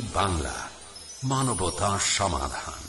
বাংলা মানবতা সমাধান।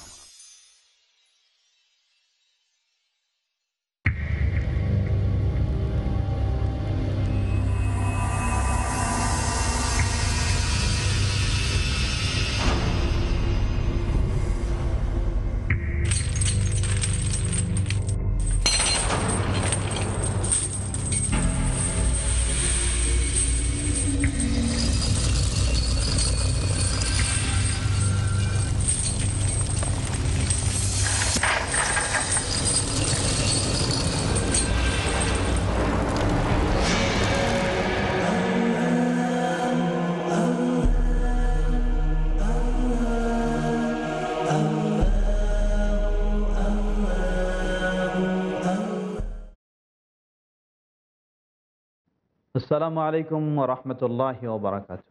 আসসালামু আলাইকুম রহমতুল্লাহ ওবরাকাত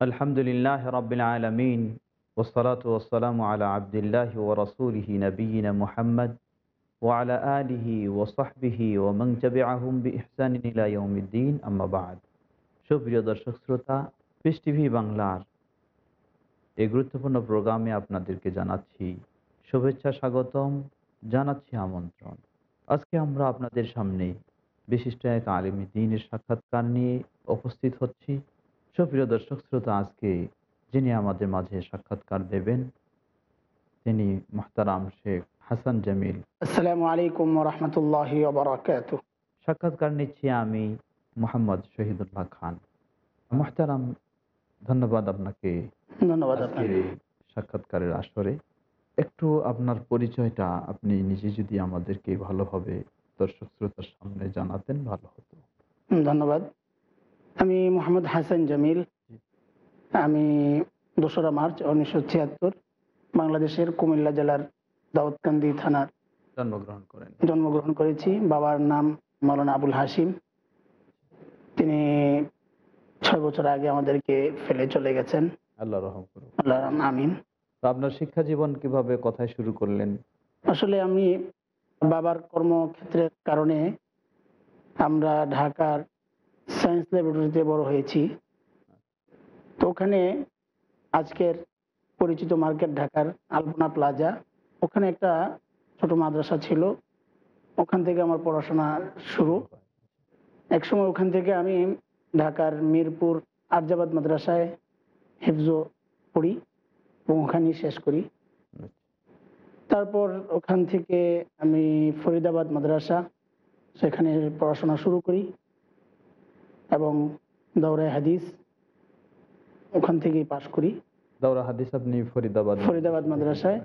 আলহামদুলিল্লাহ রবিল আলমিন ওসলাত ওসালাম আলা আবদুল্লাহ ও রসুলহি নবীন মুহাম্মদ ওয়ালা আলিহি ওসাহবিহি ও মংচবে আহম ইহসানিদ্দিন আম্মাবাদ সুপ্রিয় দর্শক শ্রোতা পিস টিভি বাংলার এই গুরুত্বপূর্ণ প্রোগ্রামে আপনাদেরকে জানাচ্ছি শুভেচ্ছা স্বাগতম, জানাচ্ছি আমন্ত্রণ। আজকে আমরা আপনাদের সামনে বিশিষ্ট এক আলিমী দিনের সাক্ষাৎকার নিয়ে উপস্থিত হচ্ছি। সুপ্রিয় দর্শক শ্রোতা আজকে যিনি আমাদের মাঝে সাক্ষাৎকার দেবেন তিনি মোহতারাম শেখ হাসান জামিল। আসসালামু আলাইকুম রহমতুল্লাহ সাক্ষাৎকার নিচ্ছি আমি মোহাম্মদ শহীদুল্লাহ খান। মোহতারাম ধন্যবাদ আপনাকে ধন্যবাদ আপনাকে। সাক্ষাৎকারের আসরে। একটু আপনার পরিচয়টা আপনি নিজে যদি আমাদেরকে ভালোভাবে দর্শক সামনে জানাতেন ভালো হতো। ধন্যবাদ। আমি মোহাম্মদ হাসান জামিল। আমি দোসরা মার্চ উনিশশো ছিয়াত্তর বাংলাদেশের কুমিল্লা জেলার দাউদকান্দি থানার জন্মগ্রহণ করেন। জন্মগ্রহণ করেছি। বাবার নাম মৌলানা আবুল হাসিম তিনি ছয় বছর আগে আমাদেরকে ফেলে চলে গেছেন। আল্লাহ রহম আল্লাহ আমিন। আপনার শিক্ষা জীবন কীভাবে কথায় শুরু করলেন? আসলে আমি বাবার কর্মক্ষেত্রের কারণে আমরা ঢাকার সায়েন্স ল্যাবরেটরিতে বড় হয়েছি। তো ওখানে আজকের পরিচিত মার্কেট ঢাকার আলপনা প্লাজা। ওখানে একটা ছোট মাদ্রাসা ছিল। ওখান থেকে আমার পড়াশোনা শুরু। একসময় ওখান থেকে আমি ঢাকার মিরপুর আরজাবাদ মাদ্রাসায় হেফজো পড়ি এবং ওখানেই শেষ করি। তারপর ওখান থেকে আমি ফরিদাবাদ মাদ্রাসা সেখানে পড়াশোনা শুরু করি এবং দৌড়ায় হাদিস ওখান থেকেই পাশ করি। দাওরা হাদিস আপনি ফরিদাবাদ ফরিদাবাদ মাদ্রাসায়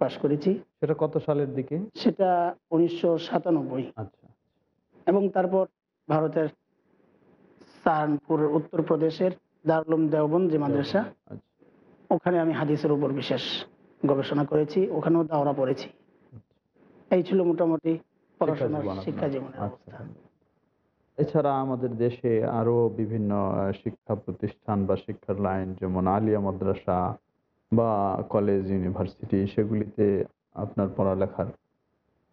পাশ করেছি। সেটা কত সালের দিকে? সেটা উনিশশো সাতানব্বই। আচ্ছা। এবং তারপর ভারতের সাহারনপুর উত্তরপ্রদেশের দারুলুম দেওবন যে মাদ্রাসা আচ্ছা। ওখানে আমি হাদিসের উপর বিশেষ গবেষণা করেছি ওখানেও দাওরা পড়েছি। এই ছিল মোটামুটি পড়াশোনার শিক্ষা জীবনের আচ্ছা, অবস্থা। এছাড়া আমাদের দেশে আরও বিভিন্ন শিক্ষা প্রতিষ্ঠান বা শিক্ষার লাইন যেমন আলিয়া মাদ্রাসা বা কলেজ ইউনিভার্সিটি সেগুলিতে আপনার পড়ালেখার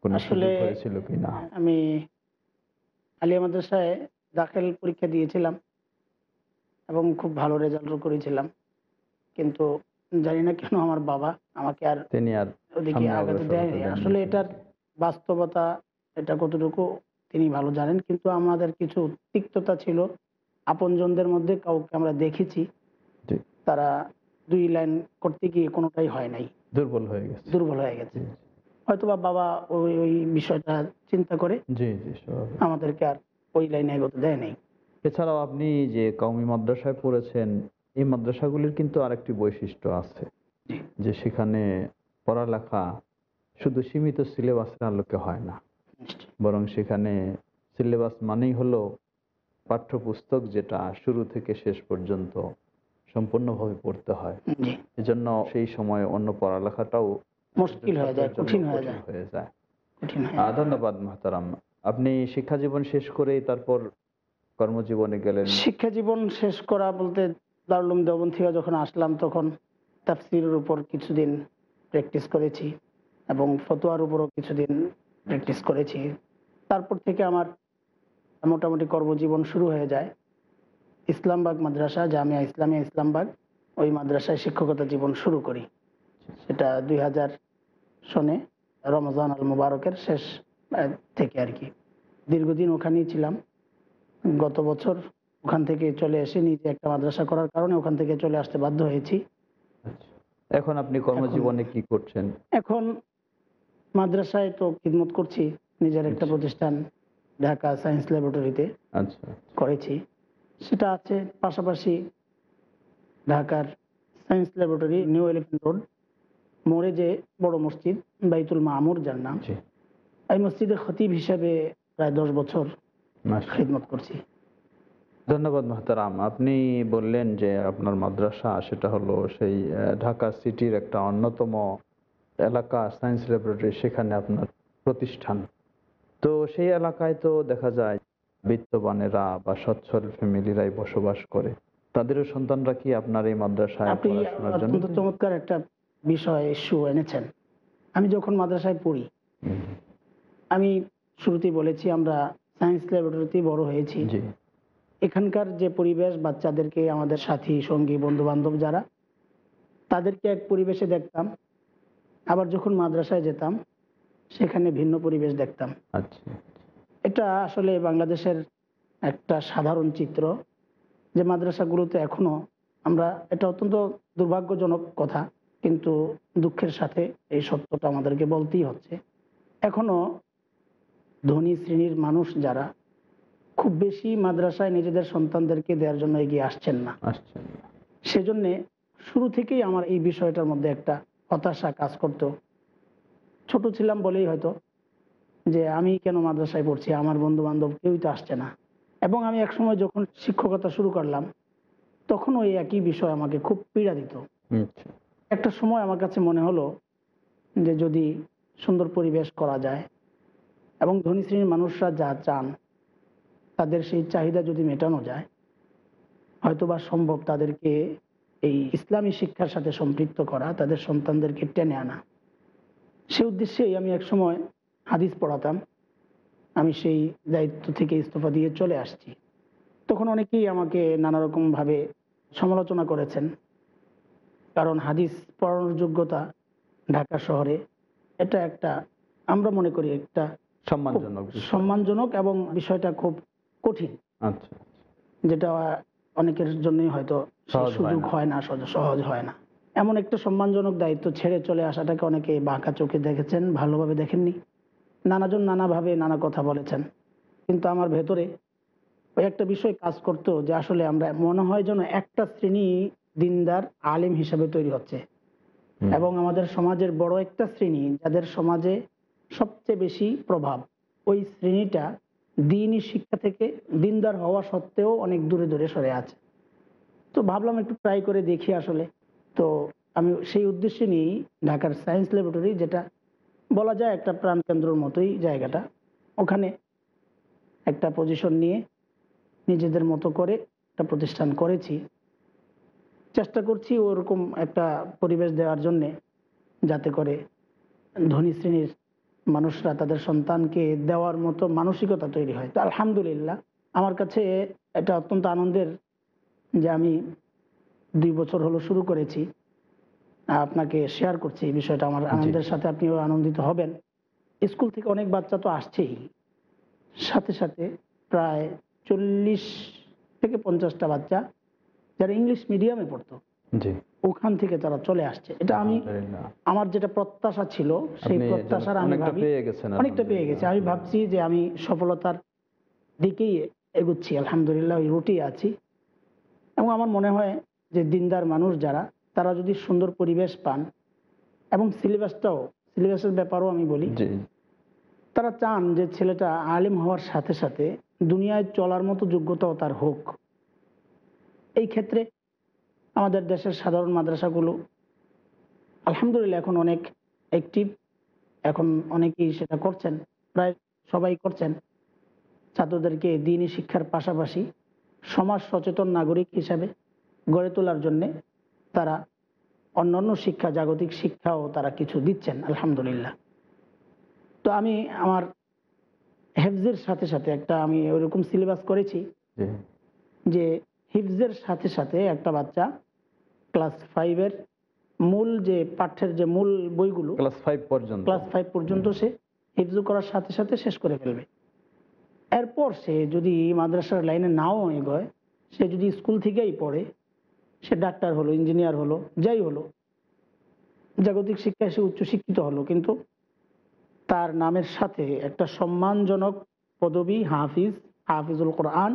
কোনো সুযোগ আসলে- হয়েছিল কিনা আমি আলিয়া মাদ্রাসায় দাখিল পরীক্ষা দিয়েছিলাম এবং খুব ভালো রেজাল্টও করেছিলাম। কিন্তু জানি না কেন আমার বাবা আমাকে আর তিনি আর ওদিকে আগাতে দেয়নি। আসলে এটার বাস্তবতা এটা কতটুকু তিনি ভালো জানেন কিন্তু আমাদের কিছু তিক্ততা ছিল। আপনজনদের মধ্যে কাউকে আমরা দেখেছি। তারা দুই লাইন করতে গিয়ে কোনোটাই হয় নাই। দুর্বল হয়ে গেছে। দুর্বল হয়ে গেছে। জি, হয়তোবা বাবা ওই ওই বিষয়টা চিন্তা করে। আমাদেরকে আর ওই লাইনে এগোতে দেয় নাই। এছাড়াও আপনি যে কওমি মাদ্রাসায় পড়েছেন এই মাদ্রাসাগুলির কিন্তু আরেকটি বৈশিষ্ট্য আছে। যে সেখানে পড়ালেখা শুধু সীমিত সিলেবাসের আলোকে হয় না। বরং সেখানে সিলেবাস মানেই হলো পাঠ্যপুস্তক যেটা শুরু থেকে শেষ পর্যন্ত সম্পূর্ণভাবে পড়তে হয়। এজন্য সেই সময় অন্য পড়ালেখাটাও মুশকিল হয়ে যায় কঠিন হয়ে ধন্যবাদ মাহতারাম। আপনি শিক্ষা জীবন শেষ করেই তারপর কর্মজীবনে গেলেন? শিক্ষা জীবন শেষ করা বলতে দারুলুম দেওবন থেকে যখন আসলাম তখন তাফসিরের উপর কিছুদিন প্র্যাকটিস করেছি এবং ফতোয়ার উপরও কিছুদিন প্র্যাকটিস করেছি। তারপর থেকে আমার মোটামুটি কর্মজীবন শুরু হয়ে যায়। ইসলামবাগ মাদ্রাসা জামিয়া ইসলামিয়া ইসলামবাগ ওই মাদ্রাসায় শিক্ষকতা জীবন শুরু করি। সেটা দুই হাজার সনে রমজান আল মুবারকের শেষ থেকে আর কি। দীর্ঘদিন ওখানেই ছিলাম। গত বছর ওখান থেকে চলে এসে নিজে একটা মাদ্রাসা করার কারণে ওখান থেকে চলে আসতে বাধ্য হয়েছি। আচ্ছা। এখন আপনি কর্মজীবনে কি করছেন? এখন মাদ্রাসায় তো খিদমত করছি নিজের একটা আচ্ছা। প্রতিষ্ঠান ঢাকা সায়েন্স ল্যাবরেটরিতে আচ্ছা। করেছি। সেটা আছে পাশাপাশি ঢাকার science laboratory New Elephant Road মোড়ে যে বড় মসজিদ বাইতুল মামুর যার নাম। এই মসজিদের খতিব হিসেবে প্রায় দশ বছর। খিদমত করছি। ধন্যবাদ মাহতারাম। আপনি বললেন যে আপনার মাদ্রাসা সেটা হলো সেই ঢাকা সিটির একটা অন্যতম এলাকা সায়েন্স ল্যাবরেটরি সেখানে আপনার প্রতিষ্ঠান। তো সেই এলাকায় তো দেখা যায় বিত্তবানেরা বা সচ্ছল ফ্যামিলিরাই বসবাস করে। তাদেরও সন্তানরা কি আপনার এই মাদ্রাসায় পড়াশোনার জন্য? চমৎকার একটা বিষয় ইস্যু এনেছেন। আমি যখন মাদ্রাসায় পড়ি আমি শুরুতেই বলেছি আমরা সায়েন্স ল্যাবরেটরিতেই বড় হয়েছি। এখানকার যে পরিবেশ বাচ্চাদেরকে আমাদের সাথী সঙ্গী বন্ধু বান্ধব যারা তাদেরকে এক পরিবেশে দেখতাম। আবার যখন মাদ্রাসায় যেতাম সেখানে ভিন্ন পরিবেশ দেখতাম। আচ্ছা এটা আসলে বাংলাদেশের একটা সাধারণ চিত্র যে মাদ্রাসাগুলোতে এখনও আমরা এটা অত্যন্ত দুর্ভাগ্যজনক কথা কিন্তু দুঃখের সাথে এই সত্যটা আমাদেরকে বলতেই হচ্ছে। এখনও ধনী শ্রেণির মানুষ যারা খুব বেশি মাদ্রাসায় নিজেদের সন্তানদেরকে দেওয়ার জন্য এগিয়ে আসছেন না। সেজন্যে শুরু থেকেই আমার এই বিষয়টার মধ্যে একটা হতাশা কাজ করত। ছোট ছিলাম বলেই হয়তো যে আমি কেন মাদ্রাসায় পড়ছি আমার বন্ধু বান্ধব কেউই তো আসছে না। এবং আমি একসময় যখন শিক্ষকতা শুরু করলাম তখন ওই একই বিষয় আমাকে খুব পীড়া দিত। আচ্ছা। একটা সময় আমার কাছে মনে হলো যে যদি সুন্দর পরিবেশ করা যায় এবং ধনী শ্রেণির মানুষরা যা চান তাদের সেই চাহিদা যদি মেটানো যায় হয়তোবা সম্ভব তাদেরকে এই ইসলামী শিক্ষার সাথে সম্পৃক্ত করা তাদের সন্তানদেরকে টেনে আনা। সে উদ্দেশ্যেই আমি এক সময় হাদিস পড়াতাম। আমি সেই দায়িত্ব থেকে ইস্তফা দিয়ে চলে আসছি। তখন অনেকেই আমাকে নানা রকমভাবে সমালোচনা করেছেন। কারণ হাদিস পড়ানোর যোগ্যতা ঢাকা শহরে এটা একটা আমরা মনে করি একটা সম্মানজনক সম্মানজনক এবং বিষয়টা খুব কঠিন। আচ্ছা। যেটা অনেকের জন্যই হয়তো হয় সুযোগ হয় না সহজ হয় না। এমন একটা সম্মানজনক দায়িত্ব ছেড়ে চলে আসাটাকে অনেকে বাঁকা চোখে দেখেছেন ভালোভাবে দেখেননি। নানাজন নানাভাবে নানা কথা বলেছেন। কিন্তু আমার ভেতরে ওই একটা বিষয় কাজ করতো যে আসলে আমরা মনে হয় যেন একটা শ্রেণি দিনদার আলিম হিসাবে তৈরি হচ্ছে। এবং আমাদের সমাজের বড় একটা শ্রেণি যাদের সমাজে সবচেয়ে বেশি প্রভাব ওই শ্রেণীটা দিনই শিক্ষা থেকে দিনদার হওয়া সত্ত্বেও অনেক দূরে দূরে সরে আছে। তো ভাবলাম একটু ট্রাই করে দেখি আসলে। তো আমি সেই উদ্দেশ্যে নিয়েই ঢাকার সায়েন্স ল্যাবরেটরি যেটা বলা যায় একটা প্রাণকেন্দ্রর মতোই জায়গাটা, ওখানে একটা পজিশন নিয়ে নিজেদের মতো করে একটা প্রতিষ্ঠান করেছি। চেষ্টা করছি ওরকম একটা পরিবেশ দেওয়ার জন্যে যাতে করে ধনী শ্রেণির মানুষরা তাদের সন্তানকে দেওয়ার মতো মানসিকতা তৈরি হয়। তো আলহামদুলিল্লাহ আমার কাছে এটা অত্যন্ত আনন্দের যে আমি দুই বছর হলো শুরু করেছি। আপনাকে শেয়ার করছি এই বিষয়টা আমার আনন্দের সাথে আপনিও আনন্দিত হবেন। স্কুল থেকে অনেক বাচ্চা তো আসছেই। সাথে সাথে প্রায় চল্লিশ থেকে পঞ্চাশটা বাচ্চা যারা ইংলিশ মিডিয়ামে পড়তো। জি। ওখান থেকে তারা চলে আসছে। এটা আমি আমার যেটা প্রত্যাশা ছিল সেই প্রত্যাশার আমি অনেকটা পেয়ে গেছি। আমি ভাবছি যে আমি সফলতার দিকেই এগুচ্ছি। আলহামদুলিল্লাহ ওই রুটি আছি। এবং আমার মনে হয় যে দিনদার মানুষ যারা তারা যদি সুন্দর পরিবেশ পান এবং সিলেবাসটাও সিলেবাসের ব্যাপারও আমি বলি। তারা চান যে ছেলেটা আলিম হওয়ার সাথে সাথে দুনিয়ায় চলার মতো যোগ্যতাও তার হোক। এই ক্ষেত্রে আমাদের দেশের সাধারণ মাদ্রাসাগুলো আলহামদুলিল্লাহ এখন অনেক অ্যাক্টিভ এখন অনেকেই সেটা করছেন প্রায় সবাই করছেন। ছাত্রদেরকে দিনই শিক্ষার পাশাপাশি সমাজ সচেতন নাগরিক হিসাবে গড়ে তোলার জন্যে তারা অন্যান্য শিক্ষা জাগতিক শিক্ষাও তারা কিছু দিচ্ছেন আলহামদুলিল্লাহ। তো আমি আমার হেফজের সাথে সাথে একটা আমি ওইরকম সিলেবাস করেছি যে হিফজের সাথে সাথে একটা বাচ্চা ক্লাস ফাইভের মূল যে পাঠ্যের যে মূল বইগুলো ক্লাস ফাইভ পর্যন্ত। ক্লাস ফাইভ পর্যন্ত সে হিফজু করার সাথে সাথে শেষ করে ফেলবে। এরপর সে যদি মাদ্রাসার লাইনে নাও এগোয় সে যদি স্কুল থেকেই পড়ে সে ডাক্তার হলো ইঞ্জিনিয়ার হলো যাই হলো জাগতিক শিক্ষায় সে উচ্চশিক্ষিত হলো কিন্তু তার নামের সাথে একটা সম্মানজনক পদবি হাফিজ হাফিজুল কোরআন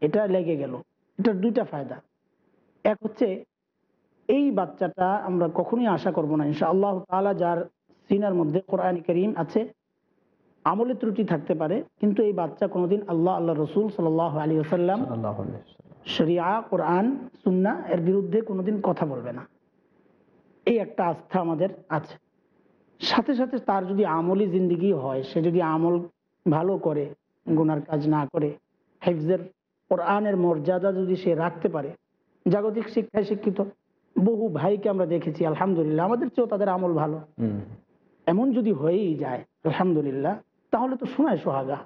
এটা লেগে গেল। এটার দুইটা ফায়দা। এক হচ্ছে এই বাচ্চাটা আমরা কখনোই আশা করব না। ইনশা আল্লাহ তালা যার সিনার মধ্যে কোরআন করিম আছে আমলে ত্রুটি থাকতে পারে কিন্তু এই বাচ্চা কোনোদিন আল্লাহ আল্লাহ রসুল সাল আলী আসাল্লাম শরিয়া কোরআন সুন্না এর বিরুদ্ধে কোনোদিন কথা বলবে না। এই একটা আস্থা আমাদের আছে। সাথে সাথে তার যদি আমলি জিন্দিগি হয় সে যদি আমল ভালো করে গুনার কাজ না করে হেফজের কোরআনের মর্যাদা যদি সে রাখতে পারে জাগতিক শিক্ষায় শিক্ষিত বহু ভাইকে আমরা দেখেছি আলহামদুলিল্লাহ। আমাদের চেয়েও তাদের আমল ভালো। এমন যদি হয়েই যায় আলহামদুলিল্লাহ তাহলে তো শোনায় সোহাগা।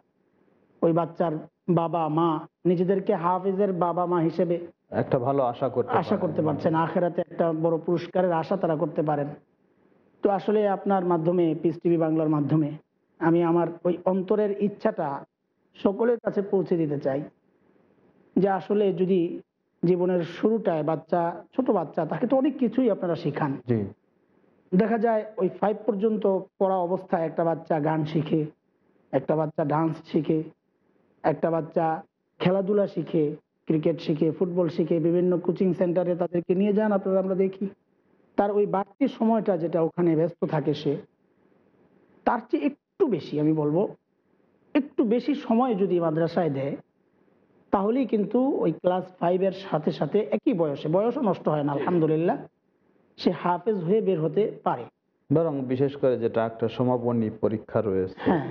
ওই বাচ্চার বাবা মা নিজেদেরকে হাফিজের বাবা মা হিসেবে একটা ভালো আশা করতে আশা করতে পারছেন। আখেরাতে একটা বড় পুরস্কারের আশা তারা করতে পারেন। তো আসলে আপনার মাধ্যমে পিস টিভি বাংলার মাধ্যমে আমি আমার ওই অন্তরের ইচ্ছাটা সকলের কাছে পৌঁছে দিতে চাই। যে আসলে যদি জীবনের শুরুটায় বাচ্চা ছোট বাচ্চা তাকে তো অনেক কিছুই আপনারা শেখান। দেখা যায় ওই ফাইভ পর্যন্ত পড়া অবস্থায় একটা বাচ্চা গান শিখে একটা বাচ্চা ডান্স শিখে একটা বাচ্চা খেলাধুলা শিখে ক্রিকেট শিখে ফুটবল শিখে বিভিন্ন কোচিং সেন্টারে তাদেরকে নিয়ে যান আপনারা আমরা দেখি। তার ওই বাড়তি সময়টা যেটা ওখানে ব্যস্ত থাকে সে তার চেয়ে একটু বেশি আমি বলব একটু বেশি সময় যদি মাদ্রাসায় দেয় তাহলেই কিন্তু ওই ক্লাস ফাইভের সাথে সাথে একই বয়সে বয়সও নষ্ট হয় না আলহামদুলিল্লাহ সে হাফেজ হয়ে বের হতে পারে। বরং বিশেষ করে যেটা একটা সমাপনী পরীক্ষা রয়েছে হ্যাঁ।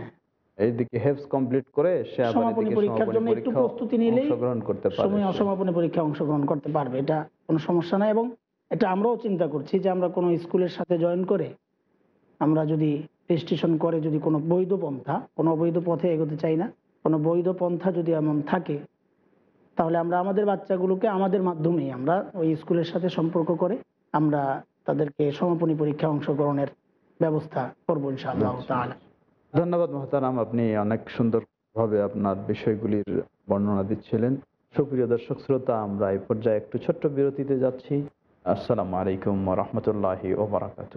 এইদিকে হেফস কমপ্লিট করে সে সমাপনী পরীক্ষার জন্য একটু প্রস্তুতি নিলেই অংশগ্রহণ করতে পারে সময় অসমাপনী পরীক্ষায় অংশগ্রহণ করতে পারবে এটা কোনো সমস্যা নাই। এবং এটা আমরাও চিন্তা করছি যে আমরা কোনো স্কুলের সাথে জয়েন করে আমরা যদি রেজিস্ট্রেশন করে যদি কোনো বৈধ পন্থা কোনো অবৈধ পথে এগোতে চাই না কোনো বৈধ পন্থা যদি এমন থাকে তাহলে আমরা আমাদের বাচ্চাগুলোকে আমাদের মাধ্যমেই আমরা ওই স্কুলের সাথে সম্পর্ক করে আমরা তাদেরকে সমাপনী পরীক্ষা অংশগ্রহণের ব্যবস্থা করব ইনশাআল্লাহ তাআলা। ধন্যবাদ মহতারাম আপনি অনেক সুন্দরভাবে আপনার বিষয়গুলির বর্ণনা দিচ্ছিলেন। সুপ্রিয় দর্শক শ্রোতা আমরা এই পর্যায়ে একটু ছোট্ট বিরতিতে যাচ্ছি। আসসালামু আলাইকুম রহমতুল্লাহি ওবরাকাত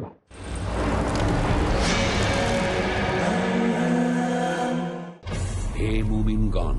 হে মুমিনগণ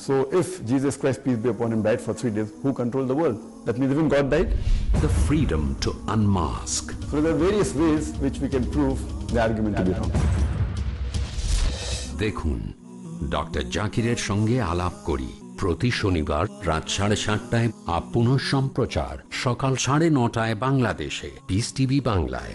so if Jesus Christ, peace be upon him, died for three days, who controlled the world? That means even God died? the freedom to unmask So there are various ways which we can prove the argument to be wrong. দেখুন doctor জাকিরের সঙ্গে আলাপ করি প্রতি শনিবার রাত সাড়ে সাতটায় আপ সম্প্রচার সকাল সাড়ে নটায় বাংলাদেশে পিস টিভি বাংলায়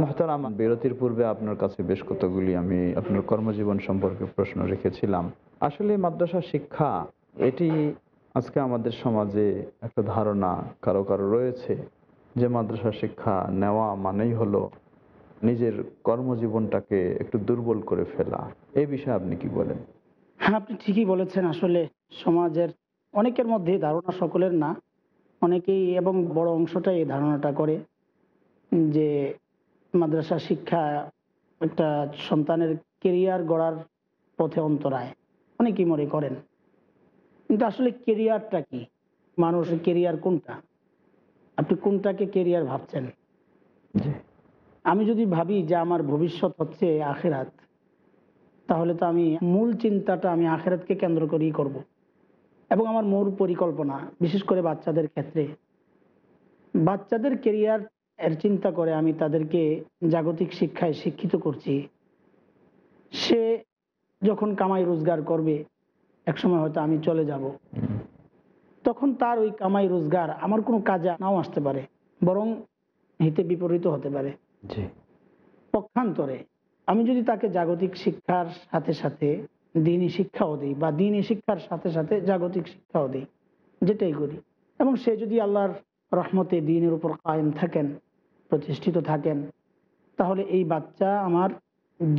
মহতারাম। বিরতির পূর্বে আপনার কাছে বেশ কতগুলি আমি আপনার কর্মজীবন সম্পর্কে প্রশ্ন রেখেছিলাম। আসলে মাদ্রাসা শিক্ষা এটি আজকে আমাদের সমাজে একটা ধারণা কারও কারও রয়েছে যে মাদ্রাসা শিক্ষা নেওয়া মানেই হলো নিজের কর্মজীবনটাকে একটু দুর্বল করে ফেলা। এই বিষয়ে আপনি কি বলেন? হ্যাঁ আপনি ঠিকই বলেছেন। আসলে সমাজের অনেকের মধ্যে ধারণা সকলের না। অনেকেই এবং বড় অংশটাই এই ধারণাটা করে যে মাদ্রাসা শিক্ষা একটা সন্তানের কেরিয়ার গড়ার পথে অন্তরায়। অনেকেই মনে করেন। কিন্তু আসলে কেরিয়ারটা কি? মানুষের কেরিয়ার কোনটা? আপনি কোনটাকে কেরিয়ার ভাবছেন? আমি যদি ভাবি যে আমার ভবিষ্যৎ হচ্ছে আখেরাত তাহলে তো আমি মূল চিন্তাটা আমি আখেরাতকে কেন্দ্র করেই করব। এবং আমার মূল পরিকল্পনা বিশেষ করে বাচ্চাদের ক্ষেত্রে। বাচ্চাদের কেরিয়ার এর চিন্তা করে আমি তাদেরকে জাগতিক শিক্ষায় শিক্ষিত করছি। সে যখন কামাই রোজগার করবে একসময় হয়তো আমি চলে যাব। তখন তার ওই কামাই রোজগার আমার কোনো কাজে নাও আসতে পারে বরং হিতে বিপরীত হতে পারে। পক্ষান্তরে আমি যদি তাকে জাগতিক শিক্ষার সাথে সাথে দিনই শিক্ষাও দিই বা দিনই শিক্ষার সাথে সাথে জাগতিক শিক্ষাও দিই যেটাই করি এবং সে যদি আল্লাহর রহমতে দিনের উপর কায়েম থাকেন প্রতিষ্ঠিত থাকেন। তাহলে এই বাচ্চা আমার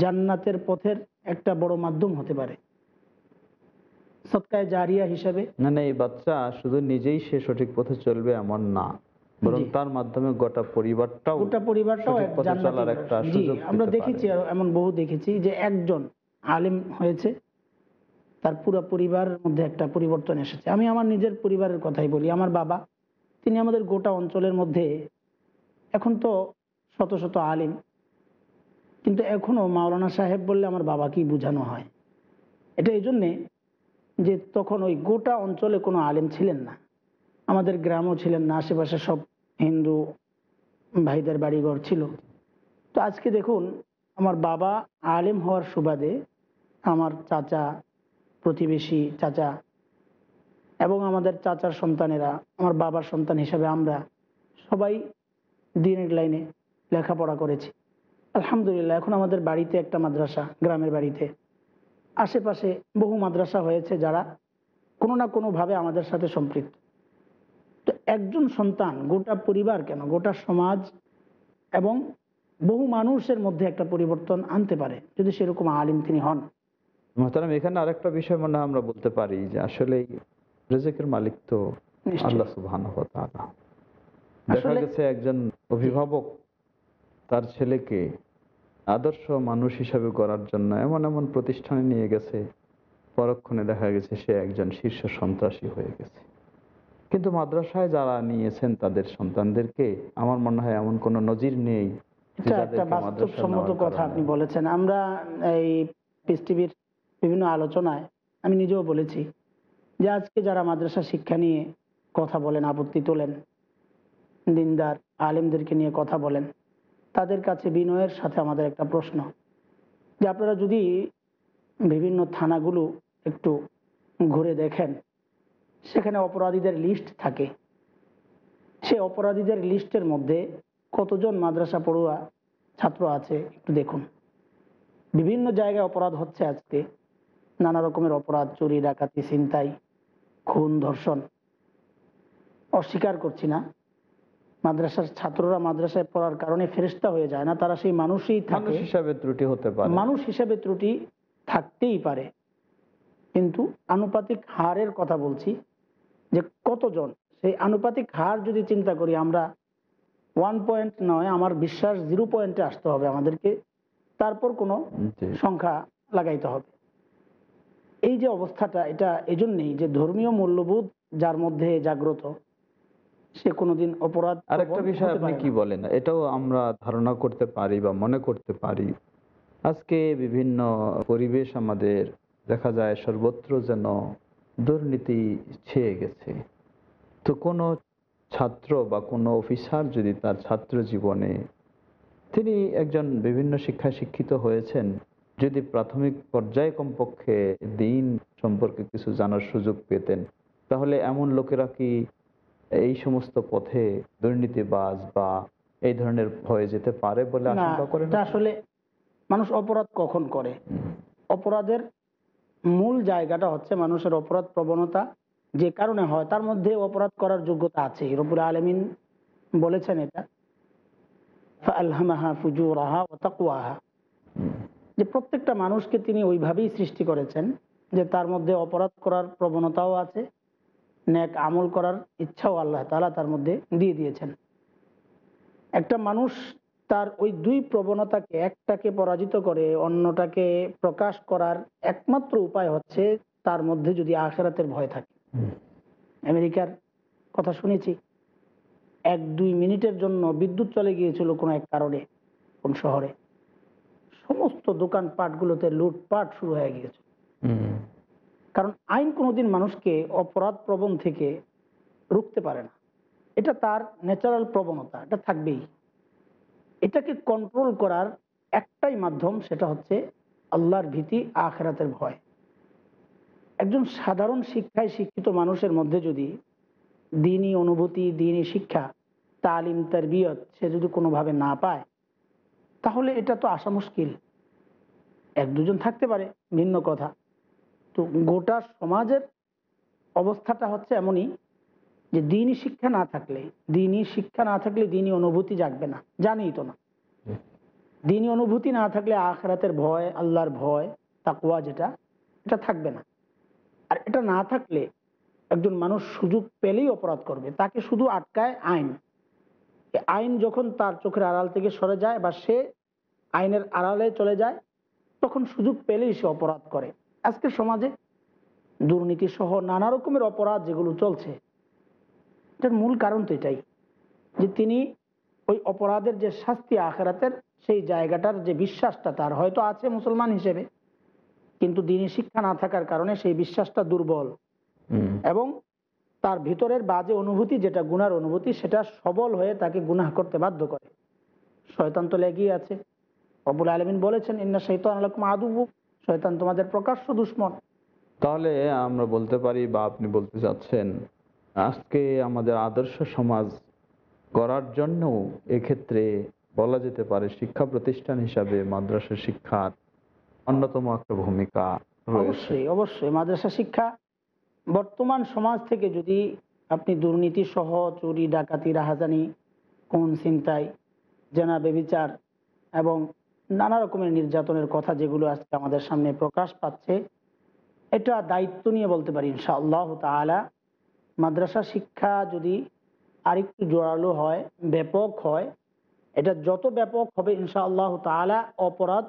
জান্নাতের পথের একটা বড় মাধ্যম হতে পারে। সৎকায় জারিয়া হিসাবে। না না এই বাচ্চা শুধু নিজেই সে সঠিক পথে চলবে এমন না। বরং তার মাধ্যমে গোটা পরিবারটাও গোটা পরিবারটাও চলার একটা আমরা দেখেছি এমন বহু দেখেছি যে একজন আলিম হয়েছে তার পুরো পরিবারের মধ্যে একটা পরিবর্তন এসেছে। আমি আমার নিজের পরিবারের কথাই বলি আমার বাবা তিনি আমাদের গোটা অঞ্চলের মধ্যে এখন তো শত শত আলিম। কিন্তু এখনও মাওলানা সাহেব বললে আমার বাবাকেই বোঝানো হয়। এটা এই জন্যে যে তখন ওই গোটা অঞ্চলে কোনো আলেম ছিলেন না। আমাদের গ্রামও ছিলেন না, আশেপাশে সব হিন্দু ভাইদের বাড়িঘর ছিল। তো আজকে দেখুন, আমার বাবা আলেম হওয়ার সুবাদে আমার চাচা প্রতিবেশী চাচা এবং আমাদের চাচার সন্তানেরা, আমার বাবার সন্তান হিসাবে আমরা সবাই দিনের লাইনে লেখাপড়া করেছি। আলহামদুলিল্লাহ এখন আমাদের বাড়িতে একটা মাদ্রাসা গ্রামের বাড়িতে। আশেপাশে বহু মাদ্রাসা হয়েছে যারা কোনো না কোনোভাবে আমাদের সাথে সম্পৃক্ত। তো একজন সন্তান গোটা পরিবার কেন? গোটা সমাজ এবং বহু মানুষের মধ্যে একটা পরিবর্তন আনতে পারে যদি সেরকম আলিম তিনি হন। মহতারাম এখানে আরেকটা বিষয় মনে আমরা বলতে পারি যে আসলে রেজেকের মালিক তো আল্লাহ সুবহান দেখা আসলে- গেছে একজন অভিভাবক তার ছেলেকে আদর্শ মানুষ হিসাবে করার জন্য এমন এমন প্রতিষ্ঠানে নিয়ে গেছে পরক্ষণে দেখা গেছে সে একজন শীর্ষ সন্ত্রাসী হয়ে গেছে। কিন্তু মাদ্রাসায় যারা নিয়েছেন তাদের সন্তানদেরকে আমার মনে হয় এমন কোনো নজির নেই বাস্তবসম্মত কথা আপনি বলেছেন। আমরা এই পিস টিভির বিভিন্ন আলোচনায় আমি নিজেও বলেছি যে আজকে যারা মাদ্রাসা শিক্ষা নিয়ে কথা বলেন আপত্তি তোলেন দিনদার আলেমদেরকে নিয়ে কথা বলেন। তাদের কাছে বিনয়ের সাথে আমাদের একটা প্রশ্ন। যে আপনারা যদি বিভিন্ন থানাগুলো একটু ঘুরে দেখেন, সেখানে অপরাধীদের লিস্ট থাকে। সে অপরাধীদের লিস্টের মধ্যে কতজন মাদ্রাসা পড়ুয়া ছাত্র আছে একটু দেখুন। বিভিন্ন জায়গায় অপরাধ হচ্ছে আজকে। নানা রকমের অপরাধ, চুরি, ডাকাতি, ছিনতাই, খুন, ধর্ষণ। অস্বীকার করছি না। মাদ্রাসার ছাত্ররা মাদ্রাসায় পড়ার কারণে ফেরিস্তা হয়ে যায় না তারা সেই মানুষই থাকে। হিসাবে ত্রুটি হতে পারে। মানুষ হিসেবে ত্রুটি থাকতেই পারে। কিন্তু আনুপাতিক হারের কথা বলছি যে কতজন সেই আনুপাতিক হার যদি চিন্তা করি আমরা ওয়ান পয়েন্ট নয় আমার বিশ্বাস জিরো পয়েন্টে আসতে হবে আমাদেরকে তারপর কোনো সংখ্যা লাগাইতে হবে। এই যে অবস্থাটা এটা এজন্যই যে ধর্মীয় মূল্যবোধ যার মধ্যে জাগ্রত সে কোনোদিন অপরাধ আরেকটা বিষয় আপনি কি বলেন? এটাও আমরা ধারণা করতে পারি বা মনে করতে পারি। আজকে বিভিন্ন পরিবেশ আমাদের দেখা যায় সর্বত্র যেন দুর্নীতি ছেয়ে গেছে। তো কোনো ছাত্র বা কোনো অফিসার যদি তার ছাত্র জীবনে তিনি একজন বিভিন্ন শিক্ষায় শিক্ষিত হয়েছেন যদি প্রাথমিক পর্যায়ে কমপক্ষে দিন সম্পর্কে কিছু জানার সুযোগ পেতেন তাহলে এমন লোকেরা কি এই সমস্ত পথে দুর্নীতিবাজ বা এই ধরনের ভয়ে যেতে পারে বলে আশঙ্কা করেন আসলে মানুষ অপরাধ কখন করে? অপরাধের মূল জায়গাটা হচ্ছে মানুষের অপরাধ প্রবণতা যে কারণে হয়। তার মধ্যে অপরাধ করার যোগ্যতা আছে রবুল আলমিন বলেছেন এটা। ফাআলহামাহা ফুজুরাহা ও তাকওয়াহা। যে প্রত্যেকটা মানুষকে তিনি ওইভাবেই সৃষ্টি করেছেন যে তার মধ্যে অপরাধ করার প্রবণতাও আছে ন্যাক আমল করার ইচ্ছাও আল্লাহ তাআলা তার মধ্যে দিয়ে দিয়েছেন। একটা মানুষ তার ওই দুই প্রবণতাকে একটাকে পরাজিত করে, অন্যটাকে প্রকাশ করার একমাত্র উপায় হচ্ছে তার মধ্যে যদি আখেরাতের ভয় থাকে। আমেরিকার কথা শুনেছি, এক দুই মিনিটের জন্য বিদ্যুৎ চলে গিয়েছিল কোনো এক কারণে, কোন শহরে। সমস্ত দোকানপাটগুলোতে লুটপাট শুরু হয়ে গিয়েছে। হুম। কারণ আইন কোনোদিন মানুষকে অপরাধ প্রবণ থেকে রুখতে পারে না। এটা তার ন্যাচারাল প্রবণতা, এটা থাকবেই। এটাকে কন্ট্রোল করার একটাই মাধ্যম সেটা হচ্ছে আল্লাহর ভীতি, আখেরাতের ভয়। একজন সাধারণ শিক্ষায় শিক্ষিত মানুষের মধ্যে যদি দিনই অনুভূতি দিনই শিক্ষা, তালিম, তারবিয়ত সে যদি কোনোভাবে না পায়, তাহলে এটা তো আসা মুশকিল এক দুজন থাকতে পারে, ভিন্ন কথা। তো গোটা সমাজের অবস্থাটা হচ্ছে এমনই যে দিনই শিক্ষা না থাকলে, দিনই শিক্ষা না থাকলে দিনই অনুভূতি জাগবে না, জানেই তো না। দিনই অনুভূতি না থাকলে আখরাতের ভয়, আল্লাহর ভয় তাকুয়া যেটা, এটা থাকবে না। আর এটা না থাকলে একজন মানুষ সুযোগ পেলেই অপরাধ করবে, তাকে শুধু আটকায় আইন। আইন যখন তার চোখের আড়াল থেকে সরে যায় বা সে আইনের আড়ালে চলে যায়, তখন সুযোগ পেলেই সে অপরাধ করে। আজকের সমাজে দুর্নীতি সহ নানা রকমের অপরাধ যেগুলো চলছে এটার মূল কারণ তো এটাই যে তিনি ওই অপরাধের যে শাস্তি আখেরাতের সেই জায়গাটার যে বিশ্বাসটা তার হয়তো আছে মুসলমান হিসেবে কিন্তু দিনই শিক্ষা না থাকার কারণে সেই বিশ্বাসটা দুর্বল। এবং তার ভিতরের বাজে অনুভূতি যেটা গুনার অনুভূতি সেটা সবল হয়ে তাকে গুনাহ করতে বাধ্য করে। শয়তান তো লেগেই আছে। অবুল আলমিন বলেছেন ইন্না শৈতান আলাকুম আদুবু শয়তান তোমাদের প্রকাশ্য দুশ্মন। তাহলে আমরা বলতে পারি বা আপনি বলতে চাচ্ছেন আজকে আমাদের আদর্শ সমাজ করার জন্য এক্ষেত্রে বলা যেতে পারে শিক্ষা প্রতিষ্ঠান হিসাবে মাদ্রাসা শিক্ষার অন্যতম একটা ভূমিকা অবশ্যই অবশ্যই। মাদ্রাসা শিক্ষা বর্তমান সমাজ থেকে যদি আপনি দুর্নীতি সহ চুরি ডাকাতি রাহাজানি কোন চিন্তায় জেনা বেবিচার এবং নানা রকমের নির্যাতনের কথা যেগুলো আজকে আমাদের সামনে প্রকাশ পাচ্ছে, এটা দায়িত্ব নিয়ে বলতে পারি ইনশাআল্লাহ তালা মাদ্রাসা শিক্ষা যদি আরেকটু জোরালো হয়, ব্যাপক হয়, এটা যত ব্যাপক হবে ইনশাআল্লাহ তালা অপরাধ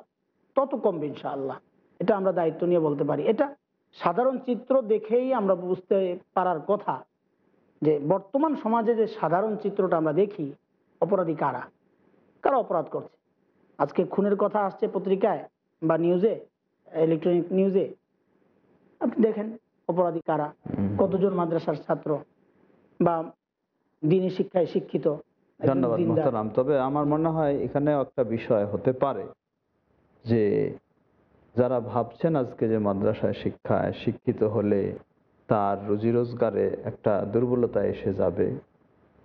তত কমবে ইনশাআল্লাহ। এটা আমরা দায়িত্ব নিয়ে বলতে পারি। এটা সাধারণ চিত্র দেখেই আমরা বুঝতে পারার কথা যে বর্তমান সমাজে যে সাধারণ চিত্রটা আমরা দেখি, অপরাধী কারা? কারা অপরাধ করছে? আজকে খুনের কথা আসছে পত্রিকায় বা নিউজে ইলেকট্রনিক নিউজে আপনি দেখেন অপরাধী কারা কতজন মাদ্রাসার ছাত্র বা দিনী শিক্ষায় শিক্ষিত ধন্যবাদ মোহতারাম। তবে আমার মনে হয় এখানে একটা বিষয় হতে পারে যে যারা ভাবছেন আজকে যে মাদ্রাসায় শিক্ষায় শিক্ষিত হলে তার রুজি রোজগারে একটা দুর্বলতা এসে যাবে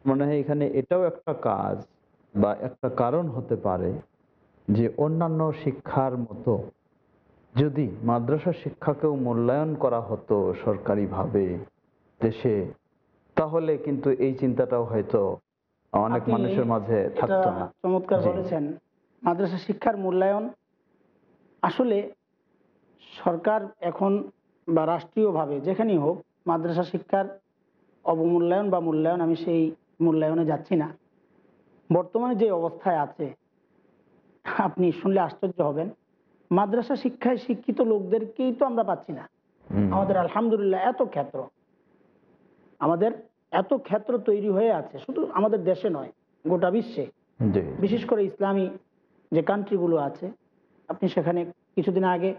মনে হয় এখানে এটাও একটা কাজ বা একটা কারণ হতে পারে যে অন্যান্য শিক্ষার মতো যদি মাদ্রাসা শিক্ষাকেও মূল্যায়ন করা হতো সরকারিভাবে দেশে তাহলে কিন্তু এই চিন্তাটাও হয়তো অনেক মানুষের মাঝে থাকতো না। চমৎকার বলেছেন। মাদ্রাসা শিক্ষার মূল্যায়ন আসলে সরকার এখন বা রাষ্ট্রীয়ভাবে যেখানেই হোক মাদ্রাসা শিক্ষার অবমূল্যায়ন বা মূল্যায়ন আমি সেই মূল্যায়নে যাচ্ছি না। বর্তমানে যে অবস্থায় আছে আপনি শুনলে আশ্চর্য হবেন। মাদ্রাসা শিক্ষায় শিক্ষিত লোকদেরকেই তো আমরা পাচ্ছি না। আমাদের আলহামদুলিল্লাহ এত ক্ষেত্র। আমাদের এত ক্ষেত্র তৈরি হয়ে আছে শুধু আমাদের দেশে নয় গোটা বিশ্বে। বিশেষ করে ইসলামী যে কান্ট্রিগুলো আছে আপনি সেখানে কিছুদিন আগে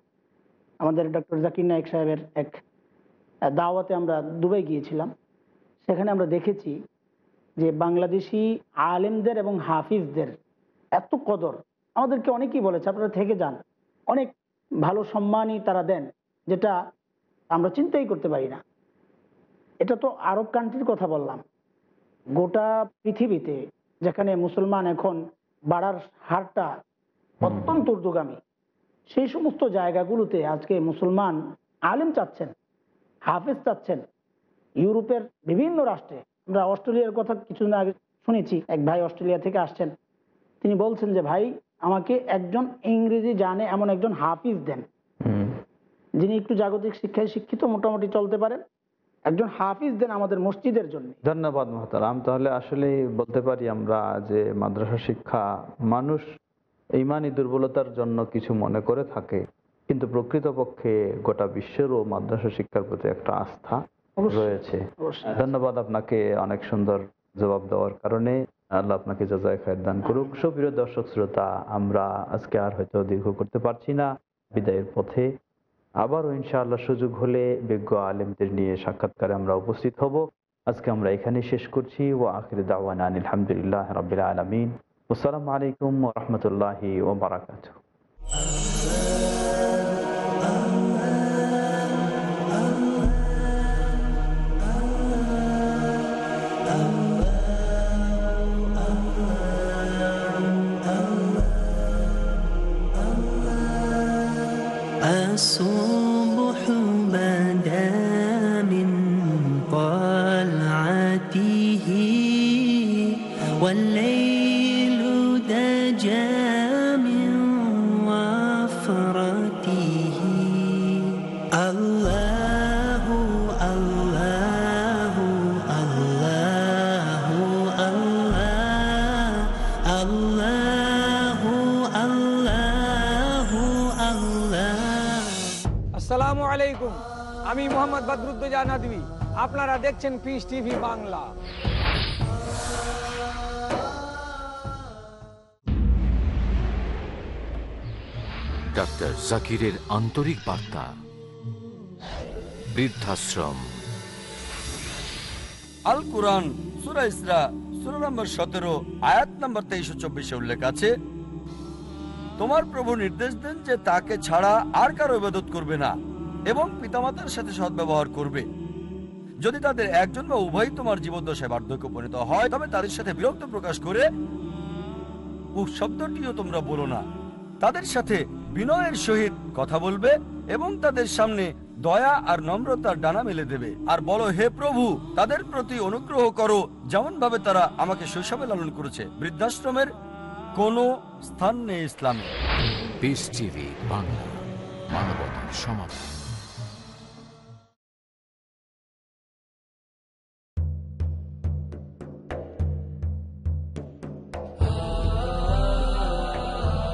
আমাদের ডক্টর জাকির নায়েক সাহেবের এক দাওয়াতে আমরা দুবাই গিয়েছিলাম। সেখানে আমরা দেখেছি যে বাংলাদেশি আলেমদের এবং হাফিজদের এত কদর আমাদেরকে অনেকেই বলেছে, আপনারা থেকে যান। অনেক ভালো সম্মানই তারা দেন, যেটা আমরা চিন্তাই করতে পারি না। এটা তো আরব কান্ট্রির কথা বললাম। গোটা পৃথিবীতে যেখানে মুসলমান এখন বাড়ার হারটা অত্যন্ত ঊর্ধ্বগামী, সেই সমস্ত জায়গাগুলোতে আজকে মুসলমান আলেম চাচ্ছেন, হাফেজ চাচ্ছেন। ইউরোপের বিভিন্ন রাষ্ট্রে, আমরা অস্ট্রেলিয়ার কথা কিছুদিন আগে শুনেছি, এক ভাই অস্ট্রেলিয়া থেকে আসছেন। তিনি বলছেন যে ভাই আমাকে একজন ইংরেজি জানে এমন একজন হাফিজ দেন। যিনি একটু জাগতিক শিক্ষায় শিক্ষিত মোটামুটি চলতে পারেন। একজন হাফিজ দেন আমাদের মসজিদের জন্য। ধন্যবাদ মহতারাম। তাহলে আসলে বলতে পারি আমরা যে মাদ্রাসা শিক্ষা মানুষ ইমানি দুর্বলতার জন্য কিছু মনে করে থাকে। কিন্তু প্রকৃতপক্ষে গোটা বিশ্বেরও মাদ্রাসা শিক্ষার প্রতি একটা আস্থা। রয়েছে। অবশ্যই। ধন্যবাদ আপনাকে অনেক সুন্দর জবাব দেওয়ার কারণে। আল্লাহ আপনাকে যাজায় খায়ের দান করুক। সুপ্রিয় দর্শক শ্রোতা আমরা আজকে আর হয়তো দীর্ঘ করতে পারছি না। বিদায়ের পথে আবারও ইনশাআল্লাহ সুযোগ হলে বিজ্ঞ আলেমদের নিয়ে সাক্ষাৎকারে আমরা উপস্থিত হব। আজকে আমরা এখানে শেষ করছি। ও আখির দাওয়ান আলহামদুলিল্লাহ রবিল আলমিন। আসসালামু আলাইকুম রহমতুল্লাহি ও নদী আপনারা দেখছেন পিস টিভি বাংলা। ডাক্তার জাকিরের আন্তরিক বার্তা। বৃদ্ধাশ্রম। আল কোরআন সুরা ইসরা সুরা নম্বর সতেরো আয়াত নম্বর তেইশ চব্বিশে উল্লেখ আছে তোমার প্রভু নির্দেশ দেন যে তাকে ছাড়া আর কারও ইবাদত করবে না। এবং পিতামাতার সাথে সদ্ব্যবহার করবে। যদি তাদের একজন বা উভয় তোমার জীবদ্দশায় বার্ধক্য পরিণত হয়, তবে তাদের সাথে বিরক্ত প্রকাশ করে শব্দটিও তোমরা বলো না। তাদের সাথে বিনয়ের সহিত কথা বলবে এবং তাদের সামনে দয়া আর নম্রতার ডানা মেলে দেবে। আর বলো, হে প্রভু, তাদের প্রতি অনুগ্রহ করো যেমন ভাবে তারা আমাকে শৈশবে লালন করেছে। বৃদ্ধাশ্রমের কোনো স্থান নেই ইসলামে। বাংলা মানবতার সমাধান